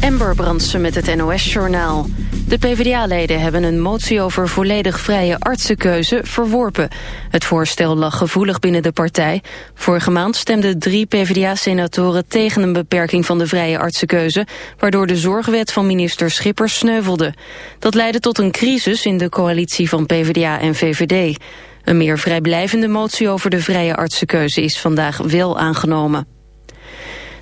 Amber Brandsen met het NOS-journaal. De PvdA-leden hebben een motie over volledig vrije artsenkeuze verworpen. Het voorstel lag gevoelig binnen de partij. Vorige maand stemden drie PvdA-senatoren tegen een beperking van de vrije artsenkeuze... waardoor de zorgwet van minister Schippers sneuvelde. Dat leidde tot een crisis in de coalitie van PvdA en VVD. Een meer vrijblijvende motie over de vrije artsenkeuze is vandaag wel aangenomen.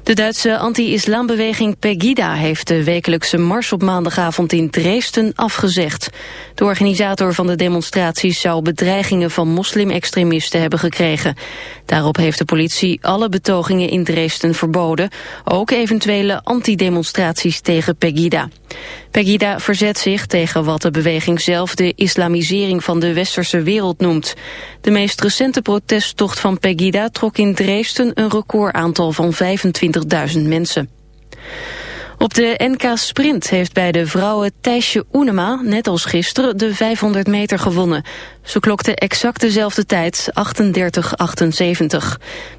De Duitse anti-islambeweging Pegida heeft de wekelijkse mars op maandagavond in Dresden afgezegd. De organisator van de demonstraties zou bedreigingen van moslimextremisten hebben gekregen. Daarop heeft de politie alle betogingen in Dresden verboden, ook eventuele antidemonstraties tegen Pegida. Pegida verzet zich tegen wat de beweging zelf de islamisering van de westerse wereld noemt. De meest recente protesttocht van Pegida trok in Dresden een recordaantal van 25.000 mensen. Op de NK Sprint heeft bij de vrouwen Thijsje Oenema, net als gisteren, de 500 meter gewonnen. Ze klokte exact dezelfde tijd, 38-78.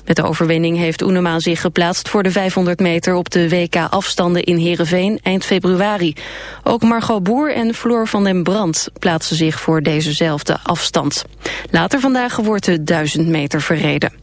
Met de overwinning heeft Oenema zich geplaatst voor de 500 meter op de WK afstanden in Heerenveen eind februari. Ook Margot Boer en Floor van den Brand plaatsen zich voor dezezelfde afstand. Later vandaag wordt de 1000 meter verreden.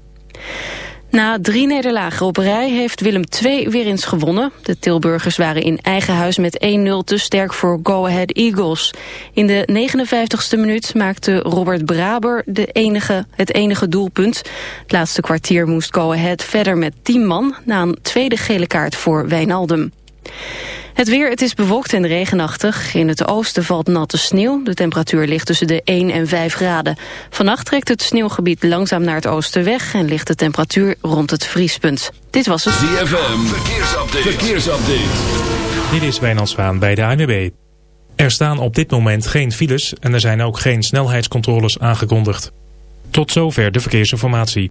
Na drie nederlagen op rij heeft Willem II weer eens gewonnen. De Tilburgers waren in eigen huis met 1-0 te sterk voor Go Ahead Eagles. In de 59ste minuut maakte Robert Braber de enige, het enige doelpunt. Het laatste kwartier moest Go Ahead verder met 10 man... na een tweede gele kaart voor Wijnaldum. Het weer, het is bewolkt en regenachtig. In het oosten valt natte sneeuw. De temperatuur ligt tussen de 1 en 5 graden. Vannacht trekt het sneeuwgebied langzaam naar het oosten weg... en ligt de temperatuur rond het vriespunt. Dit was het... ZFM, verkeersupdate. verkeersupdate. Dit is Wijnand Zwaan bij de ANWB. Er staan op dit moment geen files... en er zijn ook geen snelheidscontroles aangekondigd. Tot zover de verkeersinformatie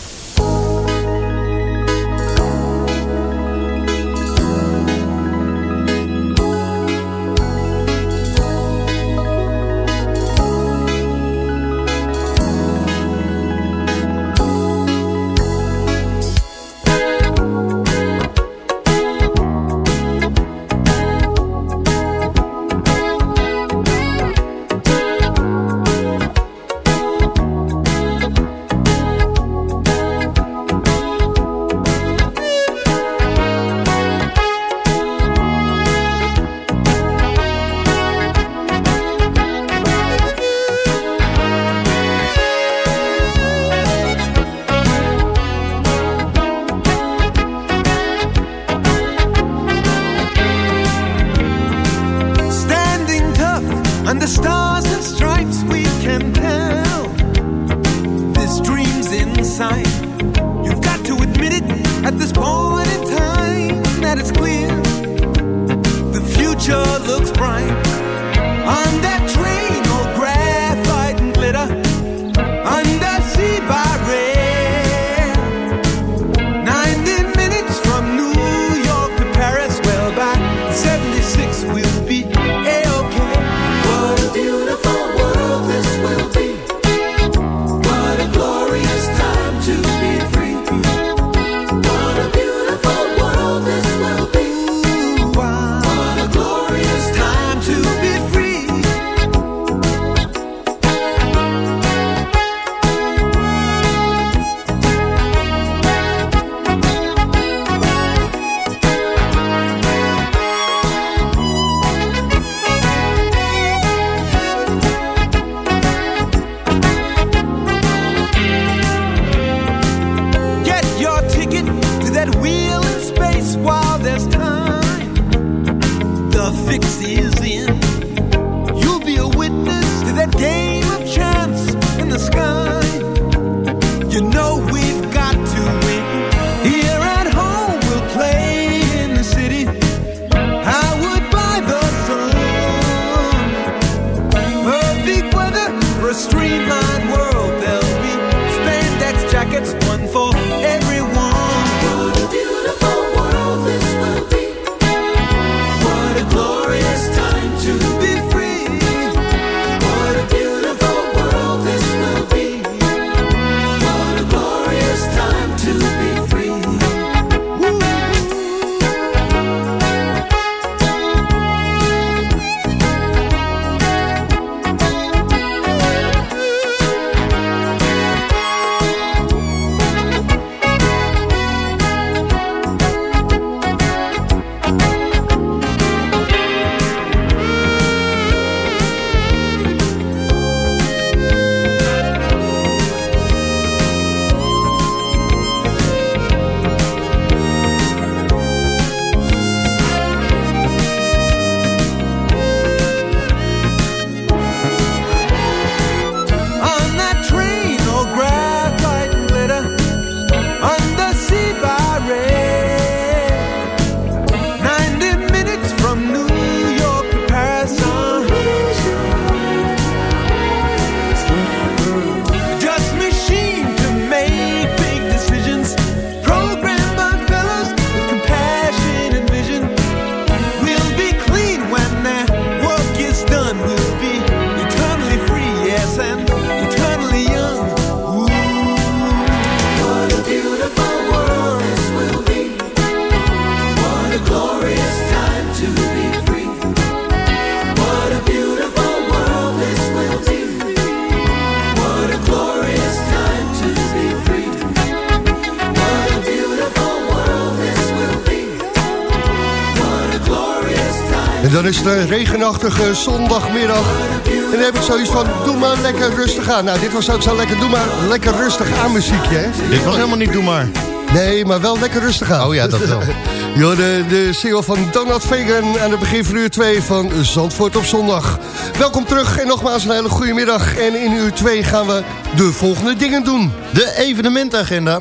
Regenachtige zondagmiddag. En dan heb ik zoiets van, doe maar lekker rustig aan. Nou, dit was ook zo lekker, doe maar lekker rustig aan muziekje, hè? Dit was helemaal niet Doe Maar. Nee, maar wel lekker rustig aan. Oh ja, dat wel. Jo, de, de single van Donald Fagan aan het begin van uur 2 van Zandvoort op zondag. Welkom terug en nogmaals een hele goede middag. En in uur 2 gaan we de volgende dingen doen. De evenementagenda.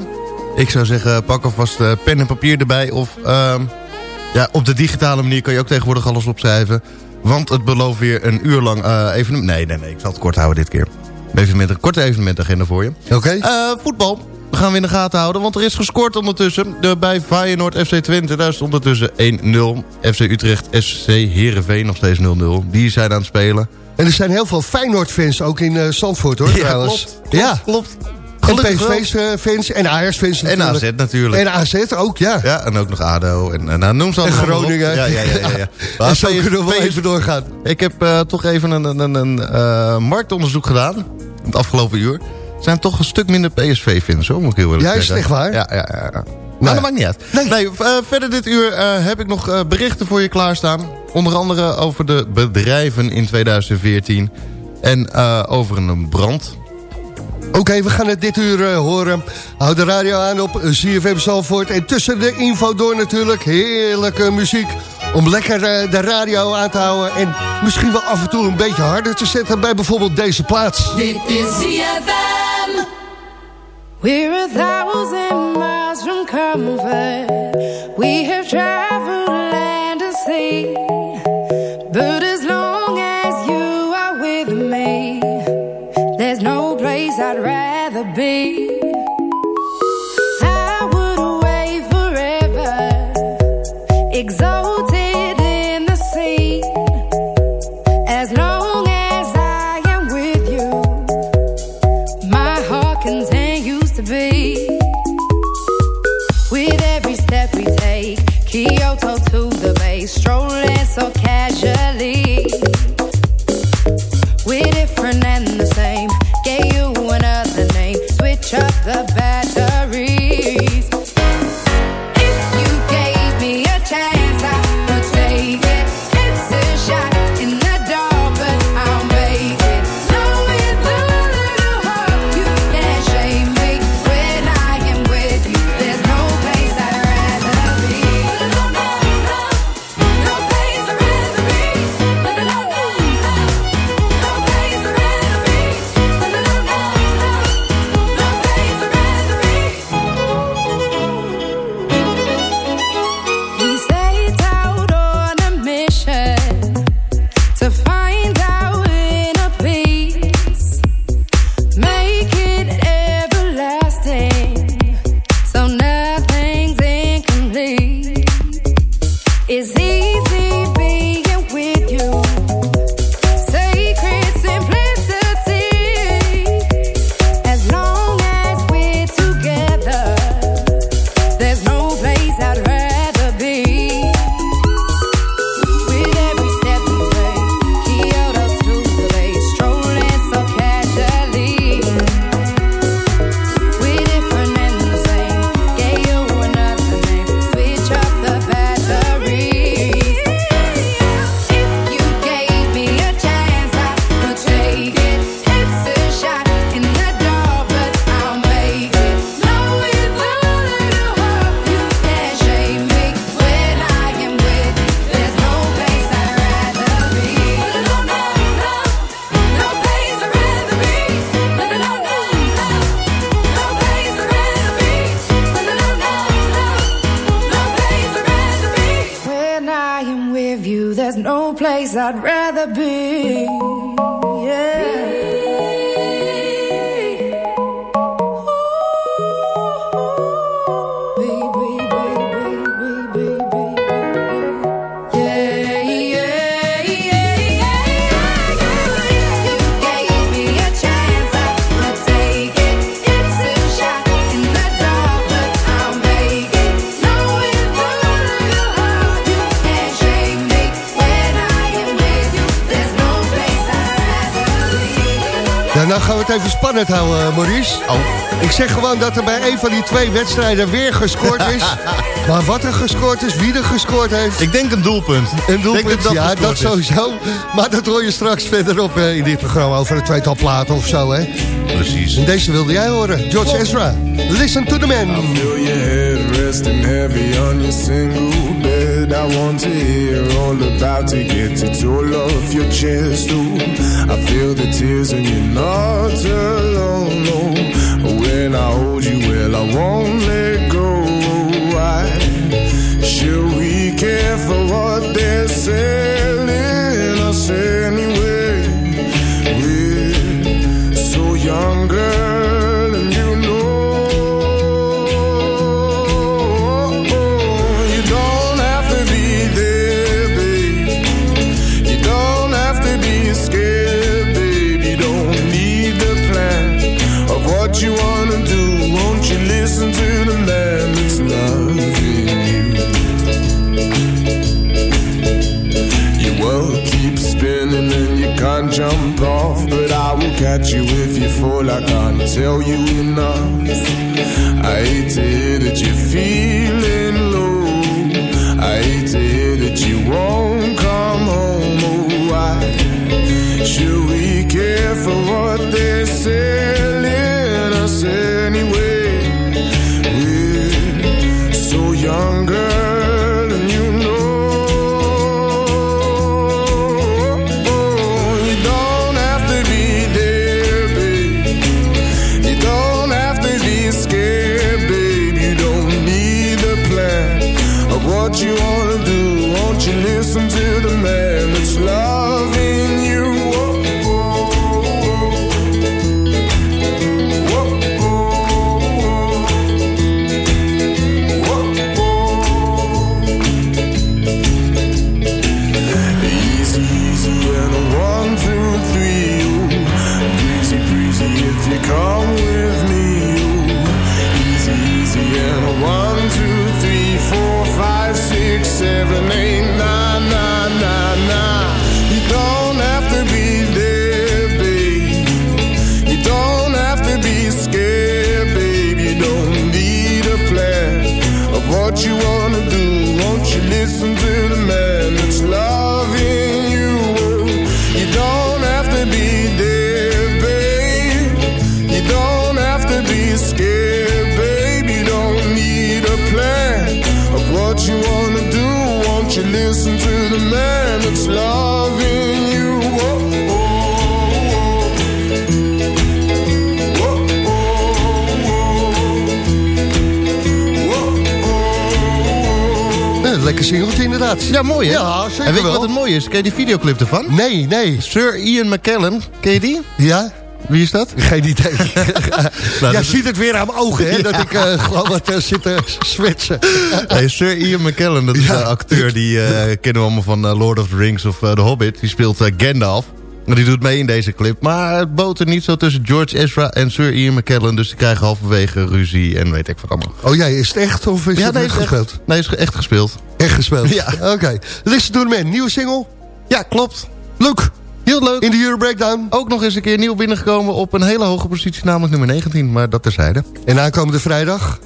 Ik zou zeggen, pak alvast eh, pen en papier erbij. Of ehm, ja, op de digitale manier kan je ook tegenwoordig alles opschrijven. Want het belooft weer een uur lang eh, evenement. Nee, nee, nee, ik zal het kort houden dit keer. Evenement, een korte evenementagenda voor je. Oké. Eh, voetbal. We gaan we in de gaten houden, want er is gescoord ondertussen. De, bij Feyenoord FC Twente, daar is ondertussen 1-0. FC Utrecht SC Heerenveen nog steeds 0-0. Die zijn aan het spelen. En er zijn heel veel Feyenoord-fans ook in Zandvoort, hoor, Ja, trouwens. klopt, klopt, ja, klopt. PSV-fans en Ajax-fans En. AZ natuurlijk. En AZ ook, ja. Ja, en ook nog ADO. En, en nou, noem ze allemaal maar. Groningen. Ja, ja, ja. ja, ja. Maar en zo PS kunnen we wel even doorgaan. Ik heb eh, toch even een, een, een eh, marktonderzoek gedaan. Het afgelopen uur. Er zijn toch een stuk minder PSV-fans, hoor, moet ik heel eerlijk Ja, is zeggen. echt waar? Ja, ja, ja. ja. Nou, dat maakt niet uit. Nee, eh, verder dit uur eh, heb ik nog eh, berichten voor je klaarstaan. Onder andere over de bedrijven in 2014. En eh, over een brand. Oké, we gaan het dit uur eh, horen. Houd de radio aan op ZFM Zalvoort. En tussen de info door natuurlijk heerlijke muziek. Om lekker eh, de radio aan te houden en misschien wel af en toe een beetje harder te zetten bij bijvoorbeeld deze plaats. Dit is ZFM. We're a thousand miles from comfort. We have traveled land and sea. Exhaust nou gaan we het even spannend houden, eh, Maurice. Oh. Ik zeg gewoon dat er bij een van die twee wedstrijden weer gescoord is. maar wat er gescoord is, wie er gescoord heeft... Ik denk een doelpunt. Een doelpunt, Ik denk dat dat ja, dat is. sowieso. Maar dat hoor je straks verderop eh, in dit programma over een tweetal platen of zo, hè? Precies. En deze wilde jij horen, George Ezra. Listen to the man. Feel your head resting heavy on your single bed. I want to hear all about it. get it all off your chest. Ooh, I feel the tears and you're not alone. No. When I hold you, well, I won't let go. Why should we care for what they're selling fall. I can't tell you enough. I hate to hear that you're feeling low. I hate to hear that you won't come home. Oh, why should we care for what they're selling Ja, mooi hè? Ja, zeker En weet je wat het mooie is? Ken je die videoclip ervan? Nee, nee. Sir Ian McKellen, ken je die? Ja? Wie is dat? Geen idee. Nou, dat- ziet het weer aan mijn ogen, hè? Dat ik eh, gewoon wat eh, zit te switchen. Hey, Sir Ian McKellen, dat is Ja. een acteur die eh, kennen we allemaal van Lord of the Rings of The Hobbit. Die speelt Gandalf. Die doet mee in deze clip. Maar het boot er niet zo tussen George Ezra en Sir Ian McKellen. Dus die krijgen halverwege ruzie en weet ik wat allemaal. Oh jij, is het echt of is het nee, echt is echt, gespeeld? nee, is echt gespeeld. Echt gespeeld? Ja. Oké. Listen to Man, nieuwe single. Ja, klopt. Leuk. Heel leuk. In de Euro Breakdown. Ook nog eens een keer nieuw binnengekomen op een hele hoge positie, namelijk nummer 19. Maar dat terzijde. En aankomende vrijdag?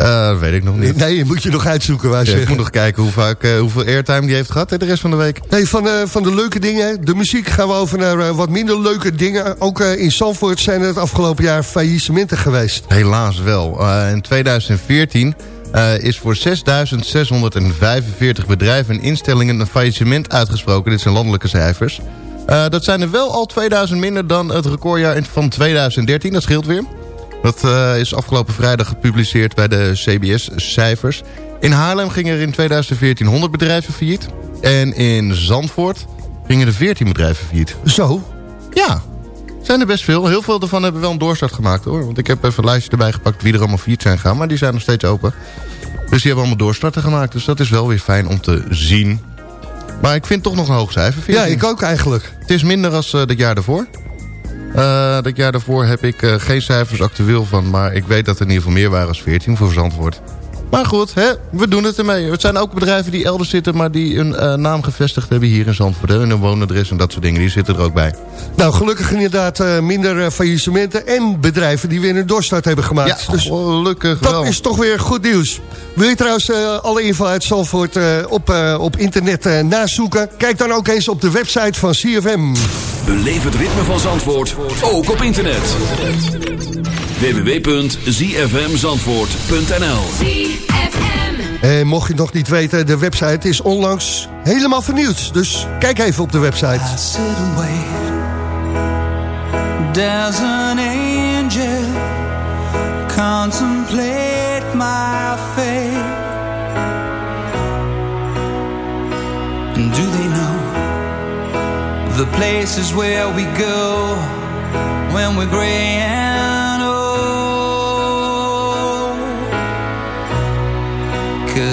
Eh weet ik nog niet. Nee, moet je nog uitzoeken. Waar Ja, ze ik moet nog kijken hoe vaak, eh, hoeveel airtime die heeft gehad hè, de rest van de week. Hey, van, de, van de leuke dingen, de muziek, gaan we over naar eh, wat minder leuke dingen. Ook eh, in Zandvoort zijn er het afgelopen jaar faillissementen geweest. Helaas wel. Eh, in 2014 eh, is voor 6.645 bedrijven en instellingen een faillissement uitgesproken. Dit zijn landelijke cijfers. Eh, dat zijn er wel al 2000 minder dan het recordjaar van 2013. Dat scheelt weer. Dat eh, is afgelopen vrijdag gepubliceerd bij de CBS-cijfers. In Haarlem gingen er in 2014 100 bedrijven failliet. En in Zandvoort gingen er 14 bedrijven failliet. Zo? Ja, zijn er best veel. Heel veel daarvan hebben wel een doorstart gemaakt hoor. Want ik heb even een lijstje erbij gepakt wie er allemaal failliet zijn gegaan. Maar die zijn nog steeds open. Dus die hebben allemaal doorstarten gemaakt. Dus dat is wel weer fijn om te zien. Maar ik vind toch nog een hoog cijfer. Ja, 14. ik ook eigenlijk. Het is minder dan dat jaar daarvoor. Eh dat jaar daarvoor heb ik eh, geen cijfers actueel van. Maar ik weet dat er in ieder geval meer waren als 14 voor Zandvoort. Maar goed, hè, we doen het ermee. Het zijn ook bedrijven die elders zitten... maar die een eh, naam gevestigd hebben hier in Zandvoort. Hè, en een woonadres en dat soort dingen. Die zitten er ook bij. Nou, gelukkig inderdaad eh, minder eh, faillissementen en bedrijven die weer een doorstart hebben gemaakt. Ja, dus gelukkig dat wel. is toch weer goed nieuws. Wil je trouwens eh, alle info uit Zandvoort eh, op, eh, op internet eh, nazoeken? Kijk dan ook eens op de website van CFM. Beleef het ritme van Zandvoort, ook op internet. www.zfmzandvoort.nl En mocht je het nog niet weten, de website is onlangs helemaal vernieuwd. Dus kijk even op de website. sit and wait. There's an angel contemplate my fate. And do they know the places where we go when we're gray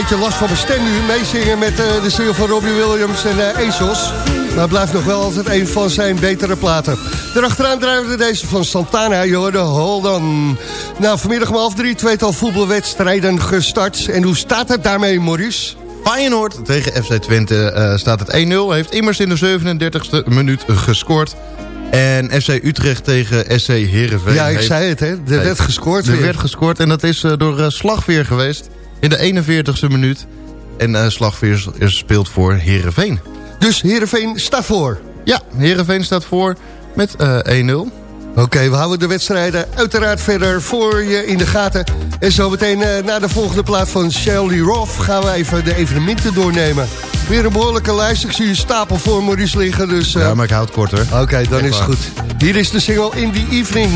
Beetje last van mijn stem nu. Meezingen met eh, de single van Robbie Williams en eh Ezos. Maar het blijft nog wel altijd een van zijn betere platen. Daarachteraan draaien we deze van Santana, joh, de Hold On. Nou, vanmiddag om half drie, tweetal voetbalwedstrijden gestart. En hoe staat het daarmee, Maurice? Feyenoord tegen FC Twente eh, staat het 1-0. Heeft immers in de 37e minuut gescoord. En FC Utrecht tegen SC Heerenveen. Ja, ik heeft- zei het, hè. Er werd gescoord Er weer. werd gescoord en dat is door eh, Slagveer geweest. In de 41e minuut. En eh, Slagveer is- speelt voor Heerenveen. Dus Heerenveen staat voor. Ja, Heerenveen staat voor met eh 1-0. Oké, we houden de wedstrijden uiteraard verder voor je in de gaten. En zometeen eh, na de volgende plaat van Shelly Roth... gaan we even de evenementen doornemen. Weer een behoorlijke lijst. Ik zie een stapel voor Maurice liggen. Dus, eh, Ja, maar ik houd het korter. Oké, dan Echt is het goed. Hier is de single In The Evening.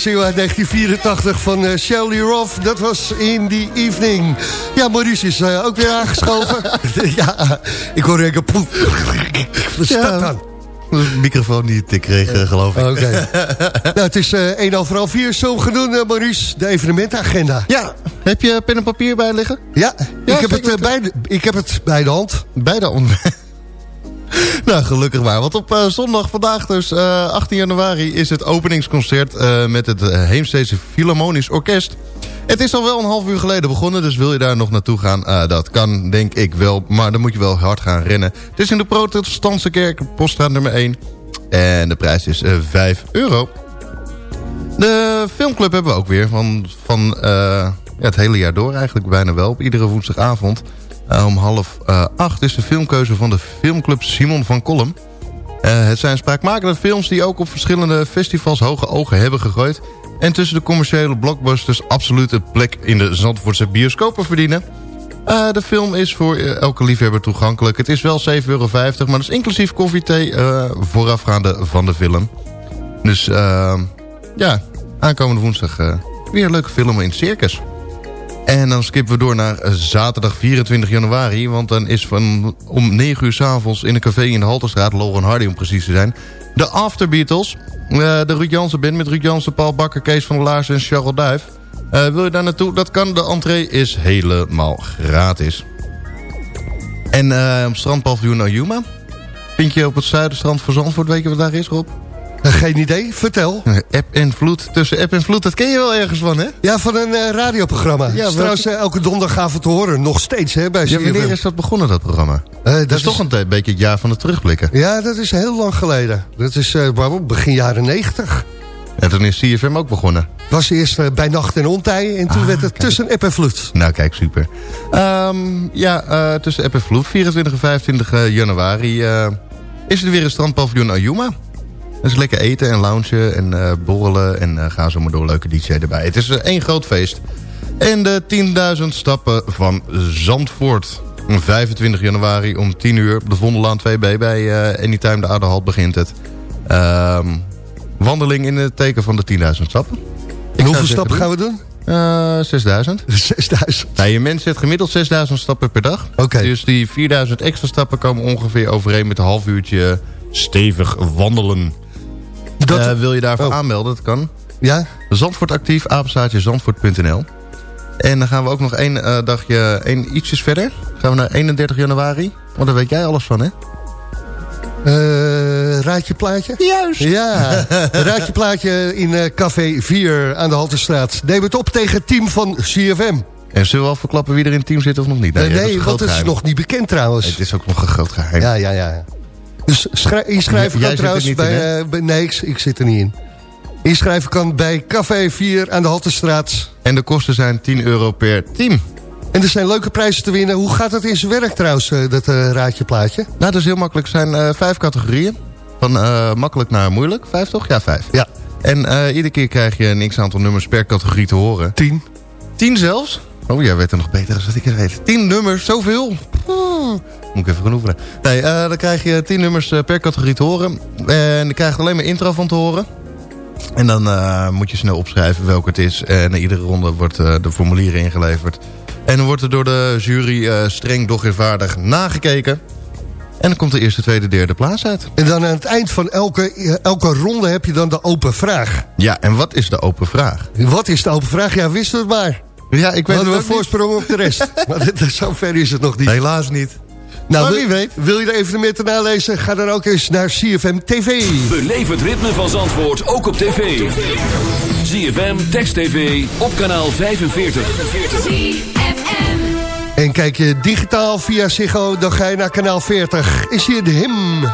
Single uit 1984 van eh, Shelly Roth, dat was In The Evening. Ja, Maurice is eh, ook weer aangeschoven. ja, ik hoor een poef. Wat is dat dan? Microfoon die ik kreeg, eh, geloof ik. Oké. nou, het is eh 1 over half 4. Zo genoemd, Maurice, de evenementagenda. Ja, heb je pen en papier bij liggen? Ja, Ja, ik, heb het, bij de, ik heb het bij de hand. Bij de on- nou, gelukkig maar. Want op eh, zondag, vandaag dus, eh, 18 januari... is het openingsconcert eh, met het Heemstedse Philharmonisch Orkest. Het is al wel een half uur geleden begonnen, dus wil je daar nog naartoe gaan? Eh, dat kan, denk ik wel, maar dan moet je wel hard gaan rennen. Het is in de protestantse kerk, poststraat nummer 1. En de prijs is eh, 5 euro. De filmclub hebben we ook weer. Van, van ja, het hele jaar door eigenlijk bijna wel. Op iedere woensdagavond. Eh, om half eh, acht is de filmkeuze van de filmclub Simon van Kolm. Eh, het zijn spraakmakende films die ook op verschillende festivals hoge ogen hebben gegooid. En tussen de commerciële blockbusters absoluut een plek in de Zandvoortse bioscopen verdienen. De film is voor elke liefhebber toegankelijk. Het is wel 7,50 euro, maar dat is inclusief koffiethee eh voorafgaande van de film. Dus ja, aankomende woensdag weer leuke film in het circus. En dan skippen we door naar eh, zaterdag 24 januari. Want dan is van om 9 uur s'avonds in een café in de Halterstraat... Lauren Hardy om precies te zijn... de After Beatles. eh, de Ruud Jansen Band met Ruud Jansen, Paul Bakker, Kees van der Laars en Charles Duif. Eh, wil je daar naartoe? Dat kan. De entree is helemaal gratis. En op strandpaviljoen Ayuma. Vind je op het zuiderstrand van Zandvoort. Weet je wat daar is, Rob? Geen idee, vertel. App en vloed. Tussen app en vloed, dat ken je wel ergens van, hè? Ja, van een eh, radioprogramma. Ja, welke- trouwens eh, elke donderdagavond te horen. Nog steeds, hè, bij Ja, wanneer is dat begonnen, dat programma? Eh, dat, is toch een beetje het jaar van het terugblikken. Ja, dat is heel lang geleden. Dat is eh, begin jaren 90. En toen is CFM ook begonnen. Het was eerst eh, bij Nacht en Ontij en toen werd het tussen app en vloed. Nou, kijk, super. Ehm, ja, eh, tussen app en vloed, 24 en 25 januari... eh, is er weer een strandpaviljoen Ayuma. Dat is lekker eten en loungen en eh, borrelen en eh, ga zo maar door. Leuke DJ erbij. Het is eh, één groot feest. En de 10.000 stappen van Zandvoort. 25 januari om 10 uur op de Vondellaan 2B bij Anytime de Aderhalt begint het. Ehm, wandeling in het teken van de 10.000 stappen. En hoeveel stappen gaan we doen? Eh 6000. 6000. Nou, je mens zet gemiddeld 6000 stappen per dag. Oké. Dus die 4000 extra stappen komen ongeveer overeen met een half uurtje stevig wandelen. Dat- Eh, wil je daarvoor Oh. aanmelden? Dat kan. Ja? Zandvoort actief, apenstaartje zandvoort.nl. En dan gaan we ook nog één eh, dagje, één ietsjes verder. Gaan we naar 31 januari. Want daar weet jij alles van, hè? Eh, raadje plaatje? Juist. Ja, raadje plaatje in eh, Café 4 aan de Halterstraat. Neem het op tegen het team van CFM. En zullen we al verklappen wie er in het team zit of nog niet? Nee, dat is nee want het is nog niet bekend trouwens. Het is ook nog een groot geheim. Ja, ja, ja. Dus schrij- inschrijven kan trouwens bij, in, eh, bij... Nee, ik, ik zit er niet in. Inschrijven kan bij Café 4 aan de Halterstraat. En de kosten zijn 10 euro per team. En er zijn leuke prijzen te winnen. Hoe gaat dat in zijn werk trouwens, eh, dat eh, raadje plaatje? Nou, dat is heel makkelijk. Er zijn vijf categorieën. Van makkelijk naar moeilijk. Vijf toch? Ja, vijf. Ja. En iedere keer krijg je een x-aantal nummers per categorie te horen. Tien. Tien zelfs? Oh, jij weet er nog beter dan dat ik het weet. Tien nummers, zoveel. Moet ik even gaan oefenen. Nee, eh, dan krijg je tien nummers eh, per categorie te horen. En dan krijg je alleen maar intro van te horen. En dan eh, moet je snel opschrijven welke het is. En na iedere ronde wordt de formulieren ingeleverd. En dan wordt er door de jury streng doch eenvaardig nagekeken. En dan komt de eerste, tweede, derde plaats uit. En dan aan het eind van elke, elke ronde heb je dan de open vraag. Ja, en wat is de open vraag? Wat is de open vraag? Ja, wist het maar. Ja, ik weet We hadden het we voorsprong op de rest. maar dit, zo ver is het nog niet. Helaas niet. Nou, Maar wil- wie weet. Wil je de evenementen nalezen? Ga dan ook eens naar CFM TV. Beleef het ritme van Zandvoort ook op tv. ZFM, Text TV, op kanaal 45. En kijk je digitaal via Ziggo, dan ga je naar kanaal 40. Is hier de hymn.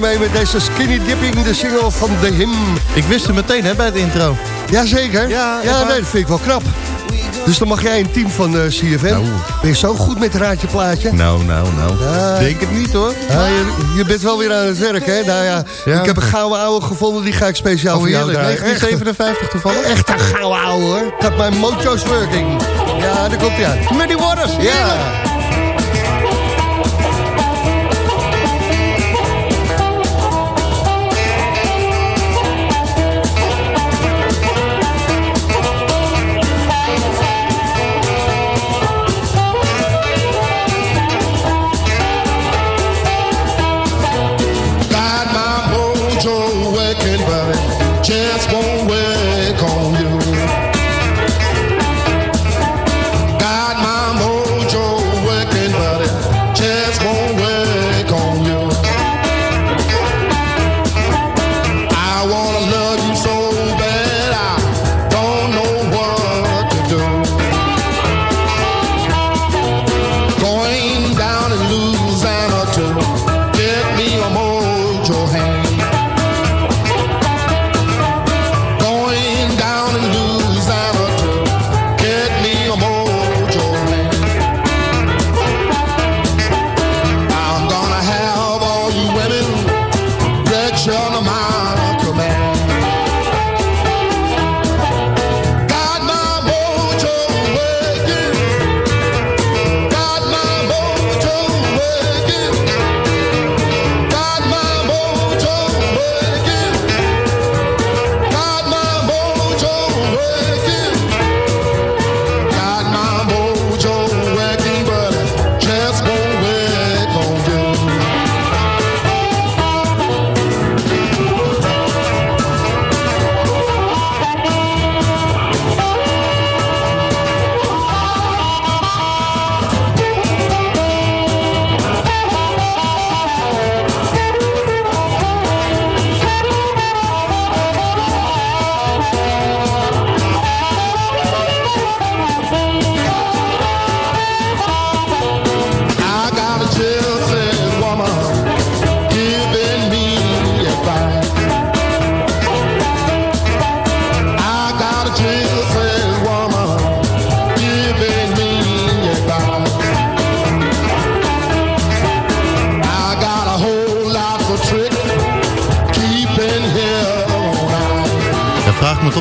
Lekker mee met deze Skinny Dipping, de single van The Him. Ik wist het meteen hè, bij het intro. Jazeker. Ja, waar? nee, dat vind ik wel knap. Dus dan mag jij een team van eh CFM. Nou. Ben je zo goed met raadje plaatje? Nou, nou, nou. Ja. Denk het niet hoor. Ja, je, je bent wel weer aan het werk, hè? Nou ja, Ja. ik heb een gouden ouwe gevonden, die ga ik speciaal Oh voor jou draaien. 1957 toevallig. Echt een gouden ouwe, hoor. Got my mojo's working. Ja, daar komt hij aan. Muddy Waters, Ja.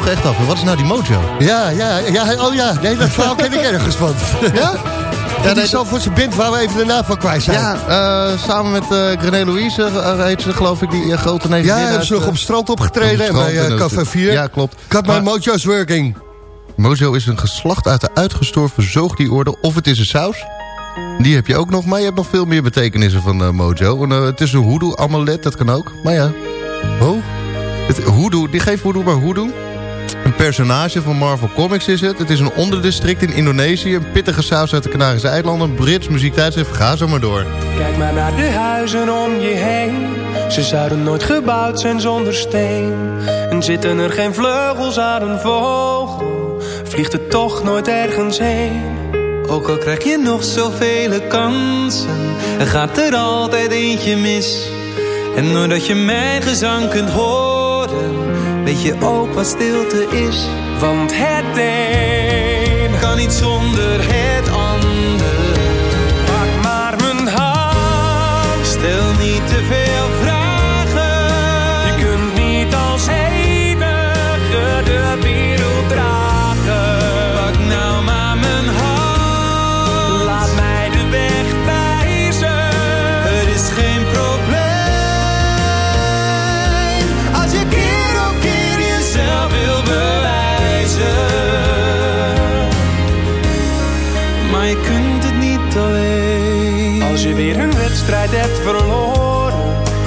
Echt af. Wat is nou die mojo? Ja, ja, ja, oh ja. Nee, dat verhaal ken ik ergens van. Ja? Ja, die zal voor zijn band waar we even de naam van kwijt zijn. Ja, eh, samen met eh Grené Louise eh, heet ze geloof ik, die eh, grote neef. Ja, hebben ze nog op strand opgetreden en bij eh, Café 4. Ja, klopt. Got my Maar- mojo's working. Mojo is een geslacht uit de uitgestorven zoogdierorde of het is een saus. Die heb je ook nog, maar je hebt nog veel meer betekenissen van eh, Mojo. En, het is een hoodoo amulet, dat kan ook. Maar ja, Oh, het, hoodoo, die geeft hoodoo maar hoodoo. Een personage van Marvel Comics is het. Het is een onderdistrict in Indonesië. Een pittige saus uit de Canarische eilanden. Brits muziektijdschrift, ga zo maar door. Kijk maar naar de huizen om je heen. Ze zouden nooit gebouwd zijn zonder steen. En zitten er geen vleugels aan een vogel, vliegt het toch nooit ergens heen. Ook al krijg je nog zoveel kansen, er gaat er altijd eentje mis. En doordat je mijn gezang kunt horen, weet je ook wat stilte is. Want het een kan niet zonder het ander. Pak maar mijn hand, stel niet te veel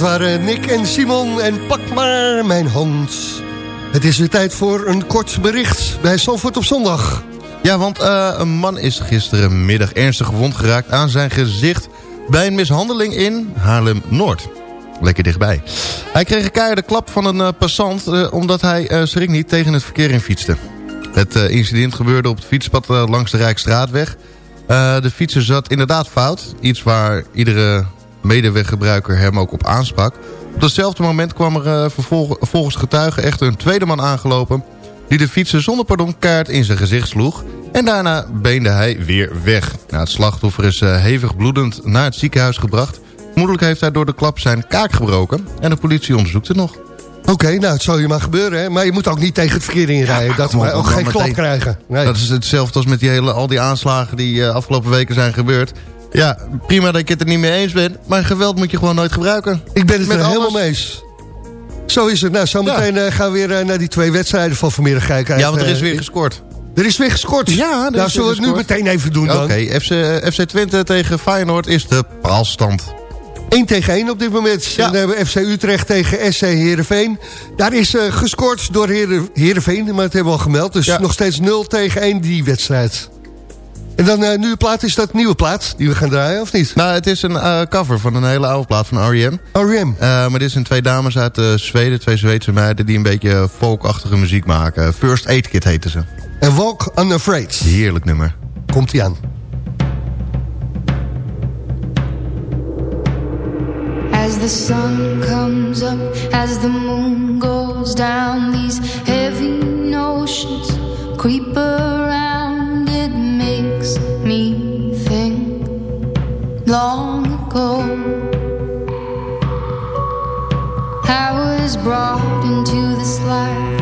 dat waren Nick en Simon en pak maar mijn hand. Het is weer tijd voor een kort bericht bij Zandvoort op zondag. Ja, want eh, een man is gisterenmiddag ernstig gewond geraakt aan zijn gezicht... bij een mishandeling in Haarlem-Noord. Lekker dichtbij. Hij kreeg een keiharde klap van een eh, passant... eh, omdat hij schrik niet tegen het verkeer in fietste. Het incident gebeurde op het fietspad langs de Rijksstraatweg. Eh, de fietser zat inderdaad fout. Iets waar iedere medeweggebruiker hem ook op aansprak. Op datzelfde moment kwam er eh, vervolg- volgens getuigen echt een tweede man aangelopen... die de fietser zonder pardon kaart in zijn gezicht sloeg... en daarna beende hij weer weg. Nou, het slachtoffer is eh, hevig bloedend naar het ziekenhuis gebracht. Vermoedelijk heeft hij door de klap zijn kaak gebroken... en de politie onderzoekt het nog. Oké, nou het zal je maar gebeuren, hè? maar je moet ook niet tegen het verkeer inrijden. dat kom we ook geen klap krijgen. Nee. Dat is hetzelfde als met die hele, al die aanslagen die eh, afgelopen weken zijn gebeurd. Ja, prima dat ik het er niet mee eens ben. Maar geweld moet je gewoon nooit gebruiken. Ik ben het Met er alles. helemaal mee eens. Zo is het. Nou, zometeen eh, gaan we weer eh, naar die twee wedstrijden van vanmiddag kijken. Ja, want er Eh, is weer gescoord. Er is weer gescoord. Ja, er nou, zullen we het nu meteen even doen dan? Oké, FC, FC Twente tegen Feyenoord is de paalstand. 1 tegen 1 op dit moment. Ja. En dan hebben we FC Utrecht tegen SC Heerenveen. Daar is eh, gescoord door Heeren, Heerenveen, maar dat hebben we al gemeld. Dus Ja. nog steeds 0 tegen 1 die wedstrijd. En dan eh nu plaat, is dat nieuwe plaat die we gaan draaien, of niet? Nou, het is een eh, cover van een hele oude plaat van R.E.M. R.E.M. Eh, maar dit zijn twee dames uit eh, Zweden, twee Zweedse meiden... die een beetje folkachtige muziek maken. First Aid Kit heten ze. En Walk Unafraid. Heerlijk nummer. Komt ie aan. As the sun comes up, as the moon goes down, these heavy notions creep around. Makes me think long ago. I was brought into this life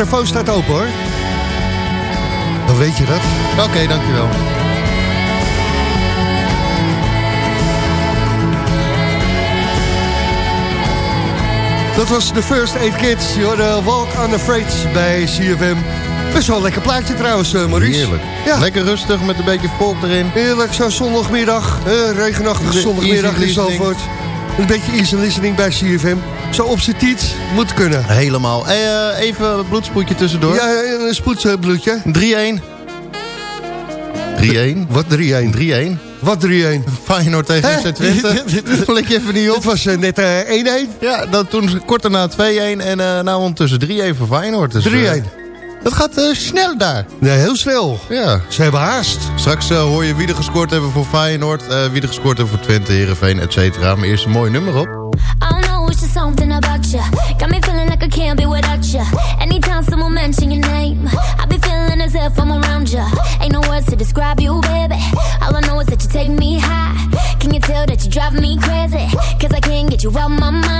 microfoon staat open hoor. Dan weet je dat. Oké, dankjewel. Dat was de First Aid Kids. Je hoorde Walk Unafraid bij CFM. Best wel een lekker plaatje trouwens, eh, Maurice. Heerlijk. Ja. Lekker rustig met een beetje volk erin. Heerlijk, zo'n zondagmiddag. eh regenachtige De zondagmiddag in. Zalvoort. Een beetje easy listening bij CFM. Zo op zijn moet kunnen. Helemaal. Hey, eh, even een bloedspoedje tussendoor. Ja, een spoedsbloedje. 3-1. 3-1. Wat 3-1? 3-1. Wat 3-1? Feyenoord tegen? FC Twente. Dat lik je even niet op. Het was eh, net eh, 1-1. Ja, dan toen kort daarna 2-1 en eh nou ondertussen 3-1 voor Feyenoord. Dus, 3-1. eh, dat gaat eh, snel daar. Nee, heel snel. Ja. Ze hebben haast. Straks eh, hoor je wie er gescoord hebben voor Feyenoord, eh, wie er gescoord hebben voor Twente, Heerenveen, et cetera. Maar eerst een mooi nummer op. if I'm around you. Ain't no words to describe you, baby. All I know is that you take me high. Can you tell that you drive me crazy? Cause I can't get you out my mind.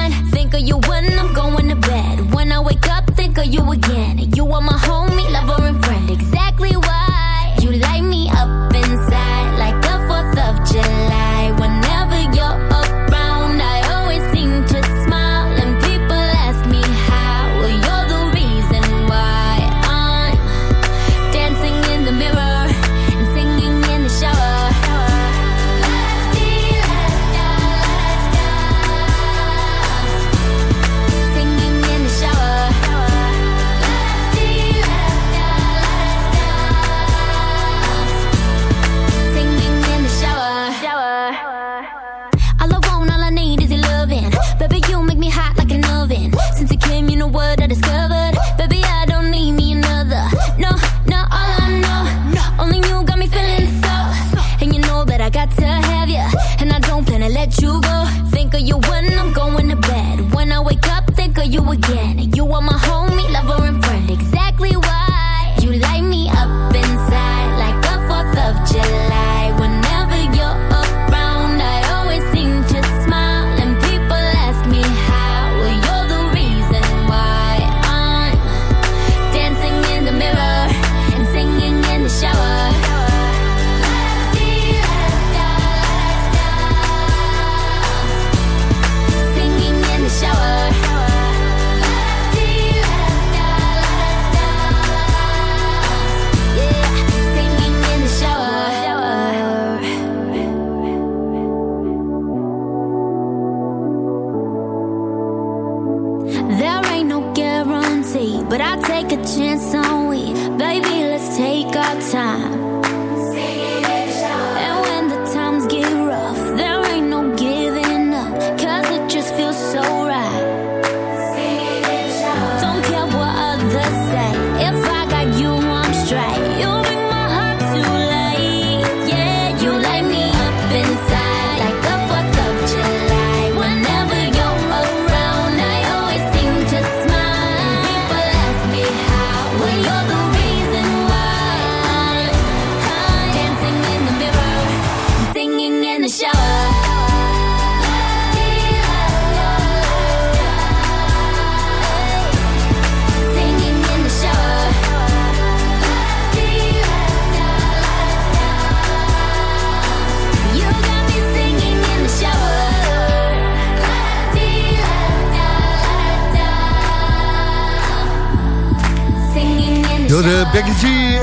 about time.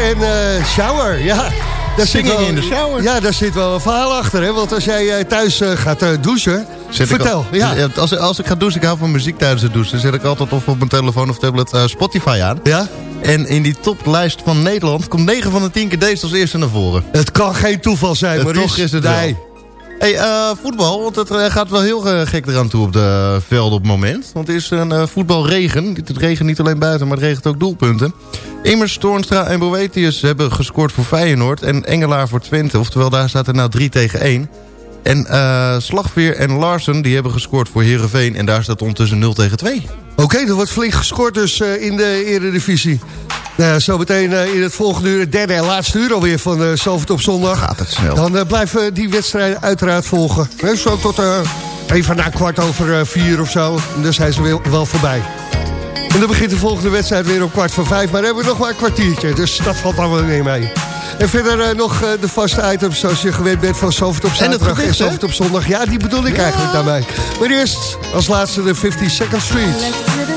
En eh, Shower, ja. Daar zit wel- in the shower. Ja, daar zit wel een verhaal achter, hè. Want als jij eh, thuis eh, gaat douchen... Zet ik vertel, al- ja. Als, als ik ga douchen, ik hou van muziek tijdens het douchen... zet ik altijd of op mijn telefoon of tablet Spotify aan. Ja? En in die toplijst van Nederland komt 9 van de 10 keer deze als eerste naar voren. Het kan geen toeval zijn, Maurice. toch is het nee. Hey, eh, voetbal, want het eh, gaat wel heel eh, gek eraan toe op de velden op het moment. Want er is een voetbalregen. Het regent niet alleen buiten, maar het regent ook doelpunten. Immers, Toornstra en Boetius hebben gescoord voor Feyenoord... en Engelaar voor Twente, oftewel daar staat er nou 3 tegen 1. En Slagveer en Larsen die hebben gescoord voor Heerenveen... en daar staat ondertussen 0 tegen 2. Oké, er wordt flink gescoord dus in de eredivisie. Nou ja, zometeen eh, in het volgende uur, derde en laatste uur alweer van uh, op zondag. Gaat het snel. Dan blijven die wedstrijden uiteraard volgen. Hè, zo tot eh, even na kwart over vier of zo. En dan zijn ze weer, wel voorbij. En dan begint de volgende wedstrijd weer om kwart voor vijf. Maar dan hebben we nog maar een kwartiertje, dus dat valt dan wel weer mee. En verder nog eh, de vaste items zoals je gewend bent van Zalvert op zaterdag en, gedicht, hè? Zalvert op zondag. Ja, die bedoel ik eigenlijk daarmee. Maar eerst als laatste de 50 Second Street.